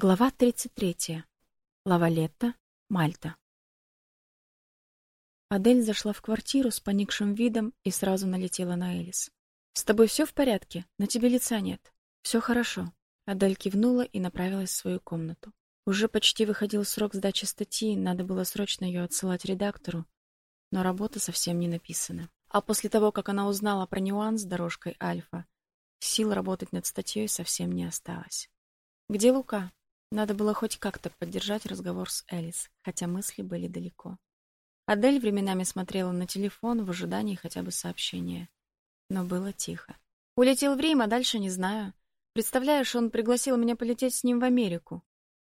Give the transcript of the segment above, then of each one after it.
Глава 33. Лавалетта, Мальта. Адель зашла в квартиру с поникшим видом и сразу налетела на Элис. «С тобой все в порядке? На тебе лица нет. Все хорошо». Адель кивнула и направилась в свою комнату. Уже почти выходил срок сдачи статьи, надо было срочно ее отсылать редактору, но работа совсем не написана. А после того, как она узнала про нюанс с дорожкой Альфа, сил работать над статьей совсем не осталось. «Где Лука?» Надо было хоть как-то поддержать разговор с Элис, хотя мысли были далеко. Адель временами смотрела на телефон в ожидании хотя бы сообщения. Но было тихо. Улетел в Рим, а дальше не знаю. Представляешь, он пригласил меня полететь с ним в Америку.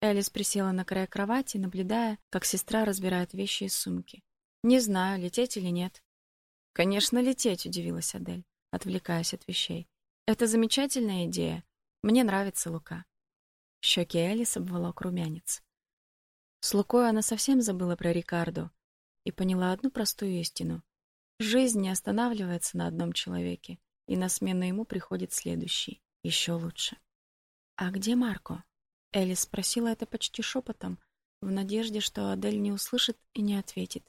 Элис присела на край кровати, наблюдая, как сестра разбирает вещи из сумки. Не знаю, лететь или нет. Конечно, лететь, удивилась Адель, отвлекаясь от вещей. Это замечательная идея. Мне нравится Лука. Щеки Элис обволок румянец. С Лукой она совсем забыла про Рикардо и поняла одну простую истину. Жизнь не останавливается на одном человеке, и на смену ему приходит следующий, еще лучше. «А где Марко?» Элис спросила это почти шепотом, в надежде, что Адель не услышит и не ответит.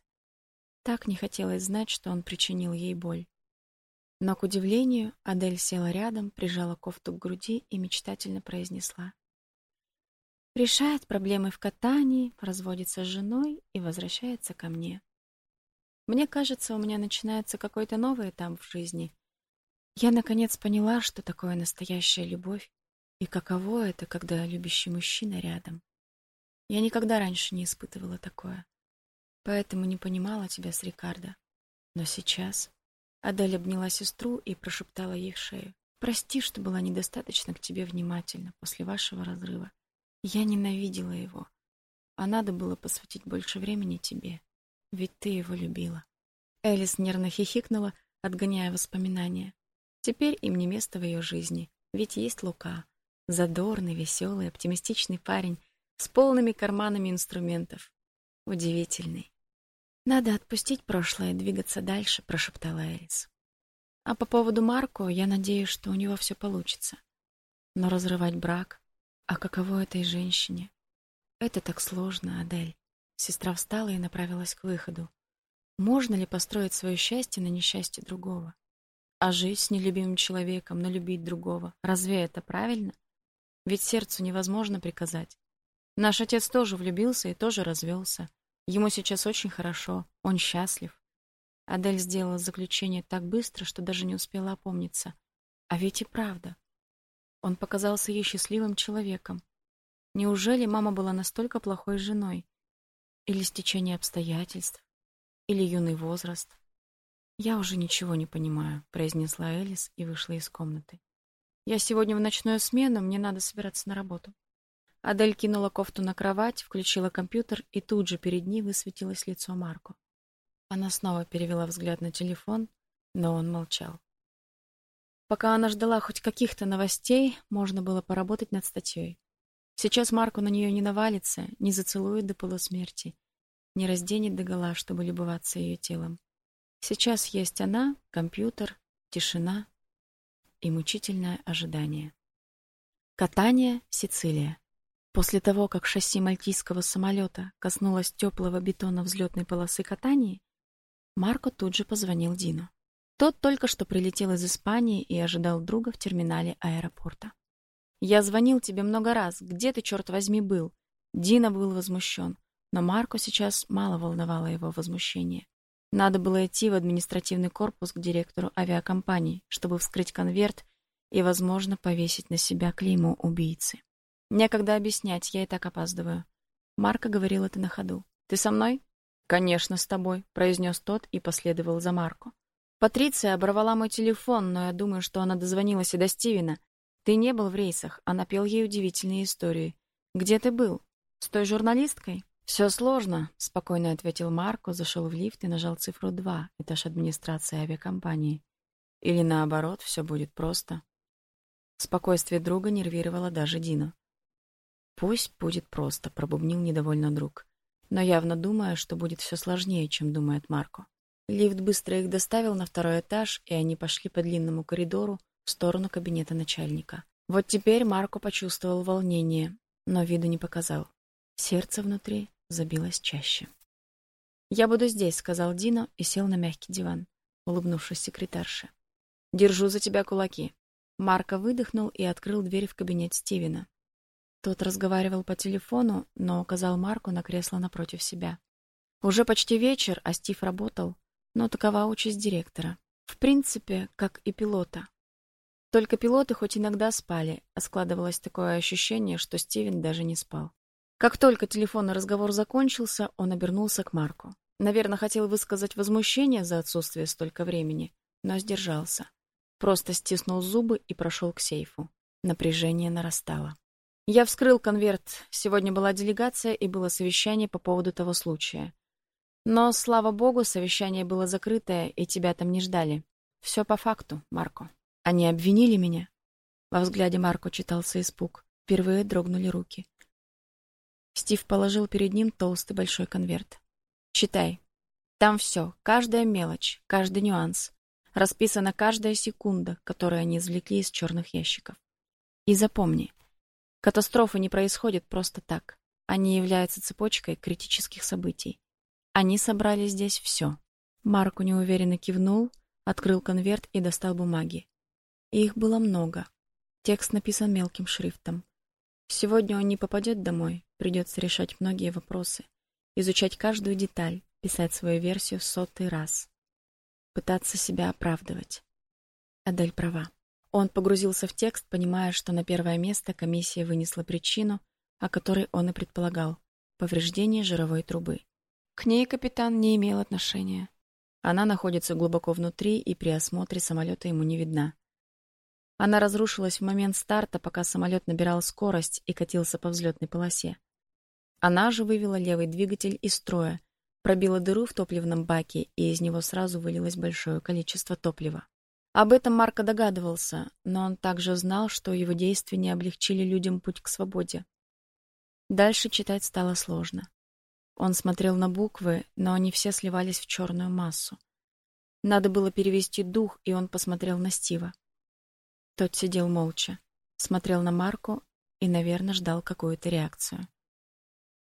Так не хотелось знать, что он причинил ей боль. Но, к удивлению, Адель села рядом, прижала кофту к груди и мечтательно произнесла. Решает проблемы в катании, разводится с женой и возвращается ко мне. Мне кажется, у меня начинается какой-то новый этап в жизни. Я наконец поняла, что такое настоящая любовь и каково это, когда любящий мужчина рядом. Я никогда раньше не испытывала такое. Поэтому не понимала тебя с Рикардо. Но сейчас Адель обняла сестру и прошептала ей в шею: "Прости, что была недостаточно к тебе внимательна после вашего разрыва. Я ненавидела его. А надо было посвятить больше времени тебе, ведь ты его любила. Элис нервно хихикнула, отгоняя воспоминания. Теперь им не место в ее жизни, ведь есть Лука, задорный, веселый, оптимистичный парень с полными карманами инструментов. Удивительный. Надо отпустить прошлое и двигаться дальше, прошептала Элис. А по поводу Марко, я надеюсь, что у него все получится. Но разрывать брак а каково этой женщине? Это так сложно, Адель. Сестра встала и направилась к выходу. Можно ли построить свое счастье на несчастье другого? А жить с нелюбимым человеком, но любить другого, разве это правильно? Ведь сердцу невозможно приказать. Наш отец тоже влюбился и тоже развелся. Ему сейчас очень хорошо, он счастлив. Адель сделала заключение так быстро, что даже не успела опомниться. А ведь и правда. Он показался ей счастливым человеком. Неужели мама была настолько плохой женой? Или стечение обстоятельств? Или юный возраст? Я уже ничего не понимаю, произнесла Элис и вышла из комнаты. Я сегодня в ночную смену, мне надо собираться на работу. Адель кинула кофту на кровать, включила компьютер, и тут же перед ней высветилось лицо Марко. Она снова перевела взгляд на телефон, но он молчал. Пока она ждала хоть каких-то новостей, можно было поработать над статьей. Сейчас Марко на нее не навалится, не зацелует до полусмерти, не разденет догола, чтобы любоваться ее телом. Сейчас есть она, компьютер, тишина и мучительное ожидание. Катание, Сицилия. После того, как шасси мальтийского самолета коснулось теплого бетона взлетной полосы катания, Марко тут же позвонил Дину. Тот только что прилетел из Испании и ожидал друга в терминале аэропорта. «Я звонил тебе много раз. Где ты, черт возьми, был?» Дина был возмущен, но Марко сейчас мало волновало его возмущение. Надо было идти в административный корпус к директору авиакомпании, чтобы вскрыть конверт и, возможно, повесить на себя клеймо убийцы. Некогда объяснять, я и так опаздываю. Марко говорил это на ходу. «Ты со мной?» «Конечно, с тобой», — произнес тот и последовал за Марко. Патриция оборвала мой телефон, но я думаю, что она дозвонилась и до Стивена. Ты не был в рейсах, а напел ей удивительные истории. Где ты был? С той журналисткой? Все сложно, спокойно ответил Марко, зашел в лифт и нажал цифру 2, этаж администрации авиакомпании. Или наоборот, все будет просто. Спокойствие друга нервировало даже Дину. Пусть будет просто, пробубнил недовольно друг. Но явно думая, что будет все сложнее, чем думает Марко. Лифт быстро их доставил на второй этаж, и они пошли по длинному коридору в сторону кабинета начальника. Вот теперь Марко почувствовал волнение. но виду не показал. Сердце внутри забилось чаще. «Я буду здесь», — сказал Дино и сел на мягкий диван, улыбнувшись секретарше. «Держу за тебя кулаки». Марко выдохнул и открыл дверь в кабинет Стивена. Тот разговаривал по телефону, но указал Марку на кресло напротив себя. Уже почти вечер, а Стив работал, но такова участь директора. В принципе, как и пилота. Только пилоты хоть иногда спали, а складывалось такое ощущение, что Стивен даже не спал. Как только телефонный разговор закончился, он обернулся к Марку. Наверное, хотел высказать возмущение за отсутствие столько времени, но сдержался. Просто стиснул зубы и прошел к сейфу. Напряжение нарастало. Я вскрыл конверт. Сегодня была делегация и было совещание по поводу того случая. Но, слава богу, совещание было закрытое, и тебя там не ждали. Все по факту, Марко. Они обвинили меня. Во взгляде Марко читался испуг. Впервые дрогнули руки. Стив положил перед ним толстый большой конверт. «Читай. Там все, каждая мелочь, каждый нюанс. Расписана каждая секунда, которую они извлекли из черных ящиков. И запомни, катастрофы не происходят просто так. Они являются цепочкой критических событий. Они собрали здесь все. Марко неуверенно кивнул, открыл конверт и достал бумаги. Их было много. Текст написан мелким шрифтом. Сегодня он не попадет домой, придется решать многие вопросы, изучать каждую деталь, писать свою версию сотый раз, пытаться себя оправдывать. Адель права. Он погрузился в текст, понимая, что на первое место комиссия вынесла причину, о которой он и предполагал — повреждение жировой трубы. К ней капитан не имел отношения. Она находится глубоко внутри и при осмотре самолета ему не видна. Она разрушилась в момент старта, пока самолет набирал скорость и катился по взлетной полосе. Она же вывела левый двигатель из строя, пробила дыру в топливном баке, и из него сразу вылилось большое количество топлива. Об этом Марко догадывался, но он также знал, что его действия не облегчили людям путь к свободе. Дальше читать стало сложно. Он смотрел на буквы, но они все сливались в черную массу. Надо было перевести дух, и он посмотрел на Стива. Тот сидел молча, смотрел на Марку и, наверное, ждал какую-то реакцию.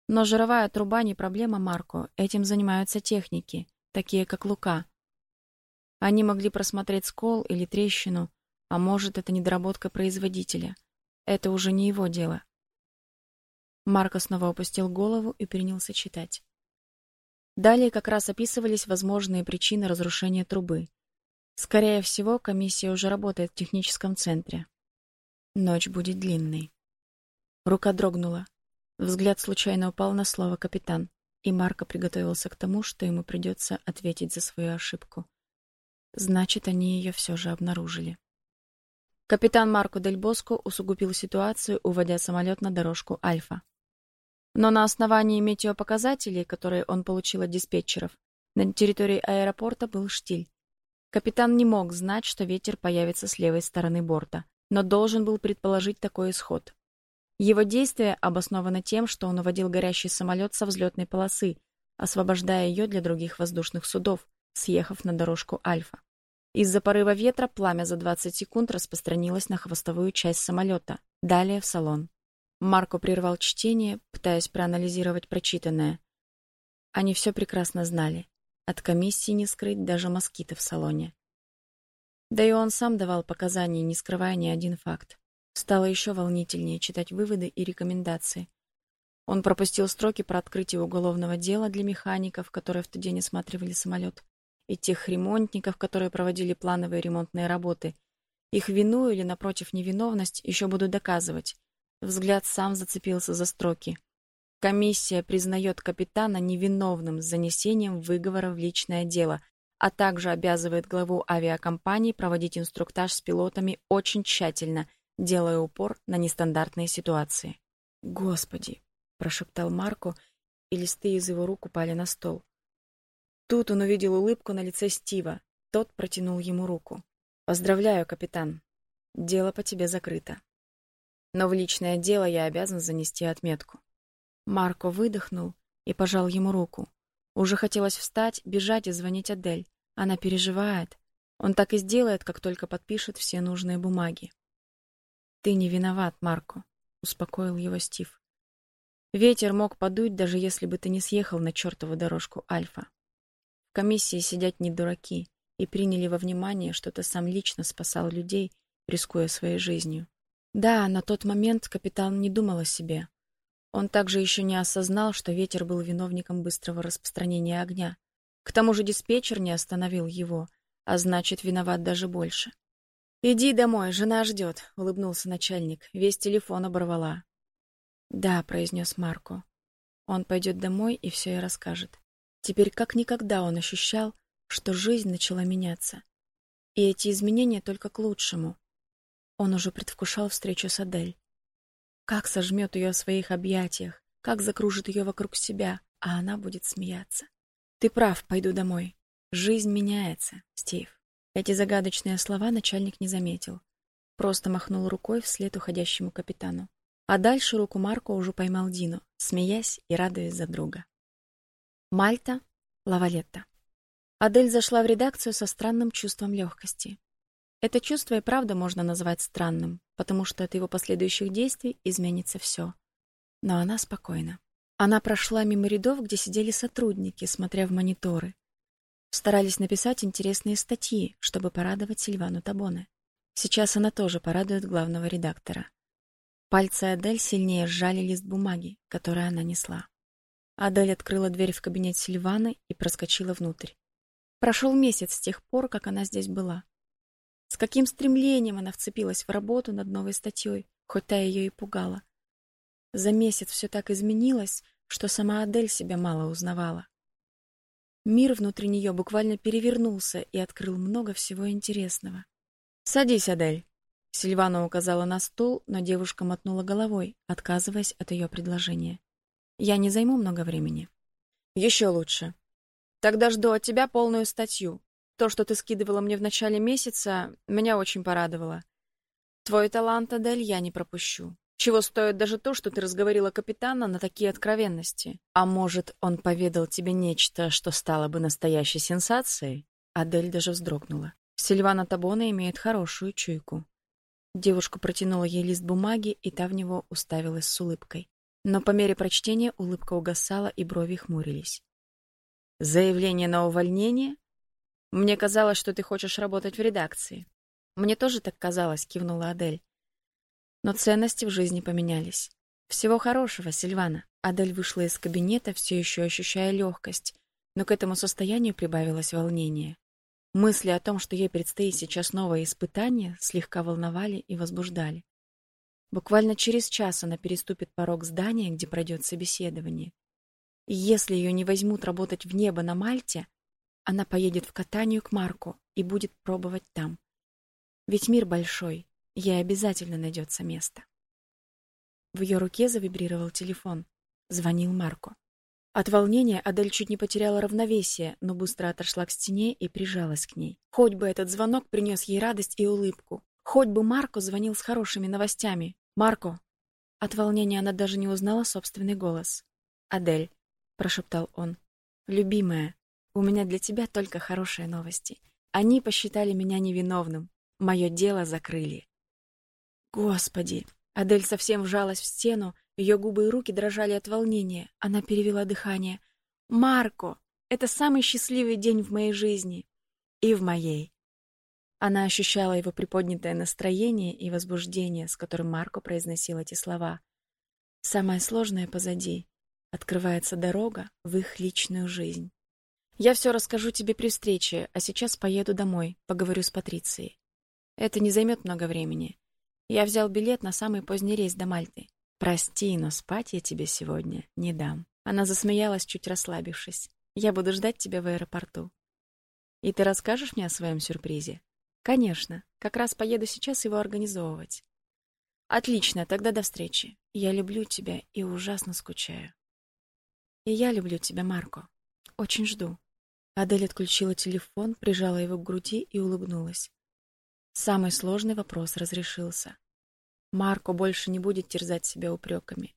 Но жировая труба не проблема Марко, этим занимаются техники, такие как Лука. Они могли просмотреть скол или трещину, а может, это недоработка производителя. Это уже не его дело. Марко снова опустил голову и принялся читать. Далее как раз описывались возможные причины разрушения трубы. Скорее всего, комиссия уже работает в техническом центре. Ночь будет длинной. Рука дрогнула. Взгляд случайно упал на слово «капитан», и Марко приготовился к тому, что ему придется ответить за свою ошибку. Значит, они ее все же обнаружили. Капитан Марко Дель Боско усугубил ситуацию, уводя самолет на дорожку Альфа. Но на основании метеопоказателей, которые он получил от диспетчеров, на территории аэропорта был штиль. Капитан не мог знать, что ветер появится с левой стороны борта, но должен был предположить такой исход. Его действие обосновано тем, что он уводил горящий самолет со взлетной полосы, освобождая ее для других воздушных судов, съехав на дорожку Альфа. Из-за порыва ветра пламя за 20 секунд распространилось на хвостовую часть самолета, далее в салон. Марко прервал чтение, пытаясь проанализировать прочитанное. Они все прекрасно знали. От комиссии не скрыть даже москиты в салоне. Да и он сам давал показания, не скрывая ни один факт. Стало еще волнительнее читать выводы и рекомендации. Он пропустил строки про открытие уголовного дела для механиков, которые в тот день осматривали самолет, и тех ремонтников, которые проводили плановые ремонтные работы. Их вину или, напротив, невиновность еще будут доказывать, Взгляд сам зацепился за строки. Комиссия признает капитана невиновным с занесением выговора в личное дело, а также обязывает главу авиакомпании проводить инструктаж с пилотами очень тщательно, делая упор на нестандартные ситуации. «Господи!» — прошептал Марко, и листы из его рук упали на стол. Тут он увидел улыбку на лице Стива. Тот протянул ему руку. «Поздравляю, капитан. Дело по тебе закрыто но в личное дело я обязан занести отметку. Марко выдохнул и пожал ему руку. Уже хотелось встать, бежать и звонить Адель. Она переживает. Он так и сделает, как только подпишет все нужные бумаги. «Ты не виноват, Марко», — успокоил его Стив. Ветер мог подуть, даже если бы ты не съехал на чертову дорожку Альфа. В комиссии сидят не дураки и приняли во внимание, что ты сам лично спасал людей, рискуя своей жизнью. Да, на тот момент капитан не думал о себе. Он также еще не осознал, что ветер был виновником быстрого распространения огня. К тому же диспетчер не остановил его, а значит, виноват даже больше. «Иди домой, жена ждет», — улыбнулся начальник. Весь телефон оборвала. «Да», — произнес Марко. Он пойдет домой и все ей расскажет. Теперь как никогда он ощущал, что жизнь начала меняться. И эти изменения только к лучшему. Он уже предвкушал встречу с Адель. Как сожмет ее в своих объятиях, как закружит ее вокруг себя, а она будет смеяться. «Ты прав, пойду домой. Жизнь меняется, Стив». Эти загадочные слова начальник не заметил. Просто махнул рукой вслед уходящему капитану. А дальше руку Марко уже поймал Дину, смеясь и радуясь за друга. Мальта, Лавалетта. Адель зашла в редакцию со странным чувством легкости. Это чувство и правда можно назвать странным, потому что от его последующих действий изменится все. Но она спокойна. Она прошла мимо рядов, где сидели сотрудники, смотря в мониторы. Старались написать интересные статьи, чтобы порадовать Сильвану Табоне. Сейчас она тоже порадует главного редактора. Пальцы Адель сильнее сжали лист бумаги, который она несла. Адель открыла дверь в кабинет Сильваны и проскочила внутрь. Прошел месяц с тех пор, как она здесь была. С каким стремлением она вцепилась в работу над новой статьей, хоть та ее и пугала. За месяц все так изменилось, что сама Адель себя мало узнавала. Мир внутри нее буквально перевернулся и открыл много всего интересного. «Садись, Адель», Сильвана указала на стул, но девушка мотнула головой, отказываясь от ее предложения. Я не займу много времени. Еще лучше. Тогда жду от тебя полную статью. То, что ты скидывала мне в начале месяца, меня очень порадовало. Твой талант, Адель, я не пропущу. Чего стоит даже то, что ты разговорила капитана на такие откровенности? А может, он поведал тебе нечто, что стало бы настоящей сенсацией? Адель даже вздрогнула. Сильвана Табона имеет хорошую чуйку. Девушка протянула ей лист бумаги, и та в него уставилась с улыбкой. Но по мере прочтения улыбка угасала, и брови хмурились. «Заявление на увольнение? Мне казалось, что ты хочешь работать в редакции». «Мне тоже так казалось», — кивнула Адель. Но ценности в жизни поменялись. «Всего хорошего, Сильвана». Адель вышла из кабинета, все еще ощущая легкость, но к этому состоянию прибавилось волнение. Мысли о том, что ей предстоит сейчас новое испытание, слегка волновали и возбуждали. Буквально через час она переступит порог здания, где пройдет собеседование. И если ее не возьмут работать в небо на Мальте, она поедет в катанию к Марку и будет пробовать там. Ведь мир большой, ей обязательно найдется место. В ее руке завибрировал телефон. Звонил Марко. От волнения Адель чуть не потеряла равновесие, но быстро отошла к стене и прижалась к ней. Хоть бы этот звонок принес ей радость и улыбку. Хоть бы Марко звонил с хорошими новостями. «Марко!» От волнения она даже не узнала собственный голос. «Адель», — прошептал он, — «любимая, у меня для тебя только хорошие новости. Они посчитали меня невиновным. Мое дело закрыли». «Господи!» Адель совсем вжалась в стену, ее губы и руки дрожали от волнения. Она перевела дыхание. «Марко! Это самый счастливый день в моей жизни. И в моей». Она ощущала его приподнятое настроение и возбуждение, с которым Марко произносил эти слова. Самое сложное позади. Открывается дорога в их личную жизнь. «Я все расскажу тебе при встрече, а сейчас поеду домой, поговорю с Патрицией. Это не займет много времени. Я взял билет на самый поздний рейс до Мальты. «Прости, но спать я тебе сегодня не дам». Она засмеялась, чуть расслабившись. «Я буду ждать тебя в аэропорту». «И ты расскажешь мне о своем сюрпризе?» «Конечно. Как раз поеду сейчас его организовывать». «Отлично, тогда до встречи. Я люблю тебя и ужасно скучаю». «И я люблю тебя, Марко. Очень жду». Адель отключила телефон, прижала его к груди и улыбнулась. Самый сложный вопрос разрешился. Марко больше не будет терзать себя упреками.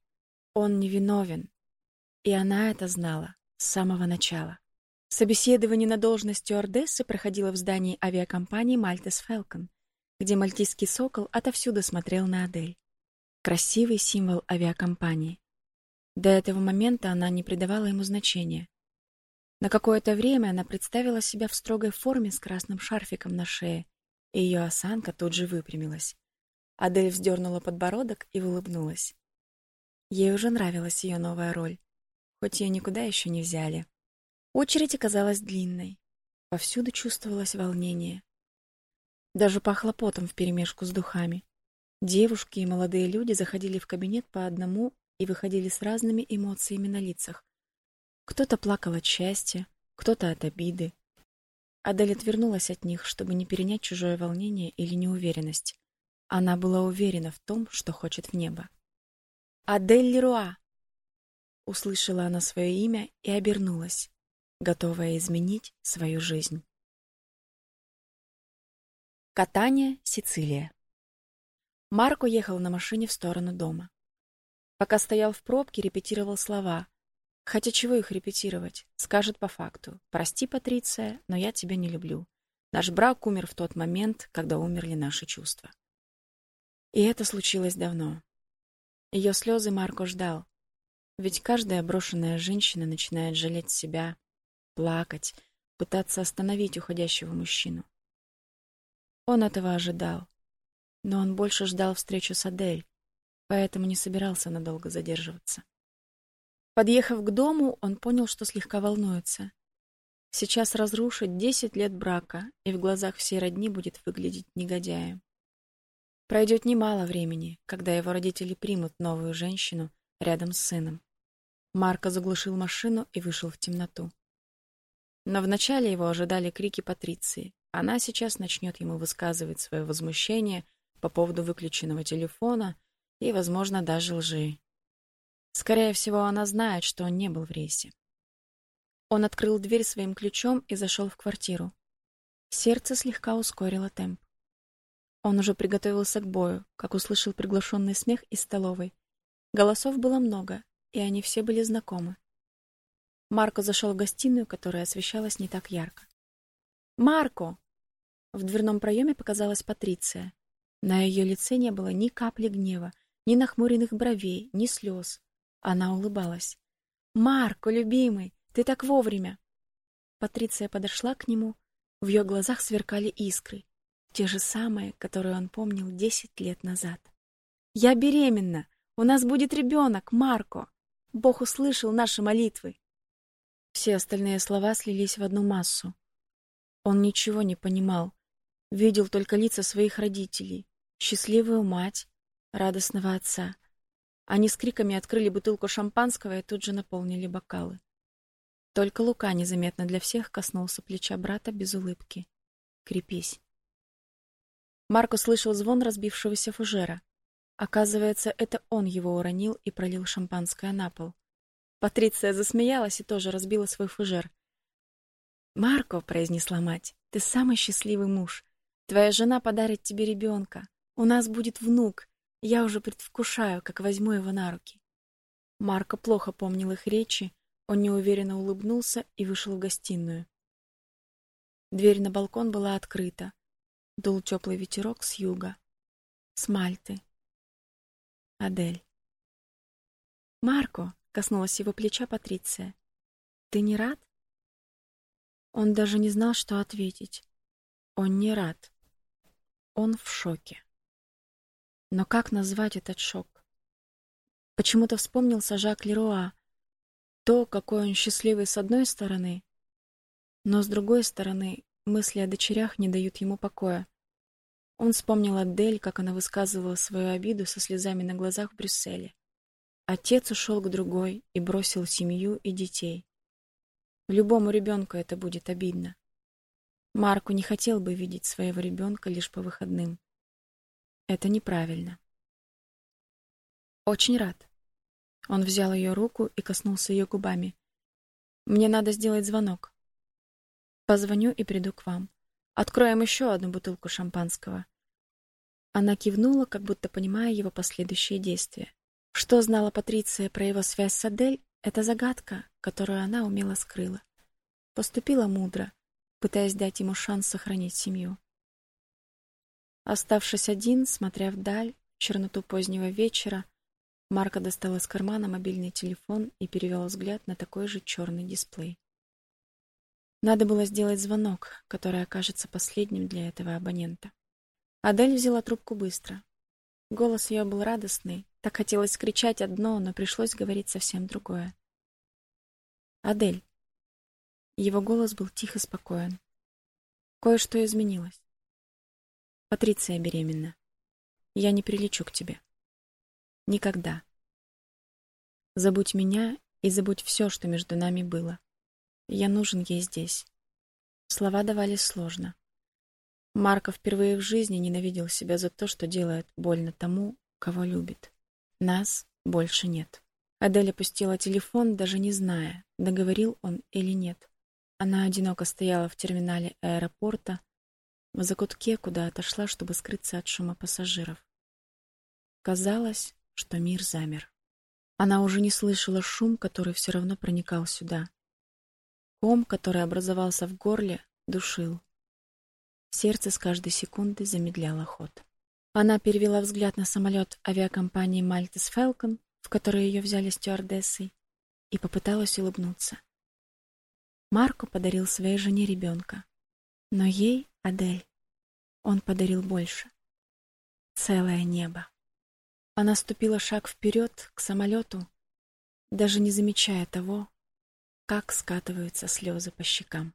Он невиновен. И она это знала с самого начала. Собеседование на должность стюардессы проходило в здании авиакомпании «Мальтес Фелкон», где мальтийский сокол отовсюду смотрел на Адель. Красивый символ авиакомпании. До этого момента она не придавала ему значения. На какое-то время она представила себя в строгой форме с красным шарфиком на шее, и ее осанка тут же выпрямилась. Адель вздернула подбородок и улыбнулась. Ей уже нравилась ее новая роль, хоть ее никуда еще не взяли. Очередь оказалась длинной. Повсюду чувствовалось волнение. Даже пахло потом вперемешку с духами. Девушки и молодые люди заходили в кабинет по одному и выходили с разными эмоциями на лицах. Кто-то плакал от счастья, кто-то от обиды. Адель отвернулась от них, чтобы не перенять чужое волнение или неуверенность. Она была уверена в том, что хочет в небо. «Адель Леруа!» Услышала она свое имя и обернулась, готовая изменить свою жизнь. Катания, Сицилия. Марко ехал на машине в сторону дома. Пока стоял в пробке, репетировал слова, Хотя чего их репетировать? Скажет по факту. Прости, Патриция, но я тебя не люблю. Наш брак умер в тот момент, когда умерли наши чувства. И это случилось давно. Ее слезы Марко ждал. Ведь каждая брошенная женщина начинает жалеть себя, плакать, пытаться остановить уходящего мужчину. Он этого ожидал. Но он больше ждал встречу с Адель, поэтому не собирался надолго задерживаться. Подъехав к дому, он понял, что слегка волнуется. Сейчас разрушить десять лет брака, и в глазах всей родни будет выглядеть негодяем. Пройдет немало времени, когда его родители примут новую женщину рядом с сыном. Марко заглушил машину и вышел в темноту. Но вначале его ожидали крики Патриции. Она сейчас начнет ему высказывать свое возмущение по поводу выключенного телефона и, возможно, даже лжи. Скорее всего, она знает, что он не был в рейсе. Он открыл дверь своим ключом и зашел в квартиру. Сердце слегка ускорило темп. Он уже приготовился к бою, как услышал приглушенный смех из столовой. Голосов было много, и они все были знакомы. Марко зашел в гостиную, которая освещалась не так ярко. «Марко!» В дверном проеме показалась Патриция. На ее лице не было ни капли гнева, ни нахмуренных бровей, ни слез. Она улыбалась. «Марко, любимый, ты так вовремя!» Патриция подошла к нему. В ее глазах сверкали искры. Те же самые, которые он помнил десять лет назад. «Я беременна! У нас будет ребенок, Марко! Бог услышал наши молитвы!» Все остальные слова слились в одну массу. Он ничего не понимал. Видел только лица своих родителей, счастливую мать, радостного отца. Они с криками открыли бутылку шампанского и тут же наполнили бокалы. Только Лука незаметно для всех коснулся плеча брата без улыбки. «Крепись». Марко слышал звон разбившегося фужера. Оказывается, это он его уронил и пролил шампанское на пол. Патриция засмеялась и тоже разбила свой фужер. «Марко», — произнесла мать, — «ты самый счастливый муж. Твоя жена подарит тебе ребенка. У нас будет внук. Я уже предвкушаю, как возьму его на руки. Марко плохо помнил их речи, он неуверенно улыбнулся и вышел в гостиную. Дверь на балкон была открыта. Дул теплый ветерок с юга. С Мальты. Адель. «Марко!» — коснулась его плеча Патриция. «Ты не рад?» Он даже не знал, что ответить. Он не рад. Он в шоке. Но как назвать этот шок? Почему-то вспомнился Жак Леруа. То, какой он счастливый с одной стороны, но с другой стороны, мысли о дочерях не дают ему покоя. Он вспомнил Адель, как она высказывала свою обиду со слезами на глазах в Брюсселе. Отец ушел к другой и бросил семью и детей. Любому ребенку это будет обидно. Марку не хотел бы видеть своего ребенка лишь по выходным. Это неправильно. Очень рад. Он взял ее руку и коснулся ее губами. Мне надо сделать звонок. Позвоню и приду к вам. Откроем еще одну бутылку шампанского. Она кивнула, как будто понимая его последующие действия. Что знала Патриция про его связь с Адель, это загадка, которую она умело скрыла. Поступила мудро, пытаясь дать ему шанс сохранить семью. Оставшись один, смотря вдаль, в черноту позднего вечера, Марко достал из кармана мобильный телефон и перевел взгляд на такой же черный дисплей. Надо было сделать звонок, который окажется последним для этого абонента. Адель взяла трубку быстро. Голос ее был радостный, так хотелось кричать одно, но пришлось говорить совсем другое. «Адель». Его голос был тихо спокоен. Кое-что изменилось. Патриция беременна. Я не прилечу к тебе. Никогда. Забудь меня и забудь все, что между нами было. Я нужен ей здесь. Слова давались сложно. Марко впервые в жизни ненавидел себя за то, что делает больно тому, кого любит. Нас больше нет. Адель опустила телефон, даже не зная, договорил он или нет. Она одиноко стояла в терминале аэропорта, в закутке, куда отошла, чтобы скрыться от шума пассажиров. Казалось, что мир замер. Она уже не слышала шум, который все равно проникал сюда. Ком, который образовался в горле, душил. Сердце с каждой секунды замедляло ход. Она перевела взгляд на самолет авиакомпании Maltese Falcon, в который ее взяли стюардессой, и попыталась улыбнуться. Марко подарил своей жене ребенка, но ей, Адель, он подарил больше. Целое небо. Она ступила шаг вперед к самолету, даже не замечая того, как скатываются слезы по щекам.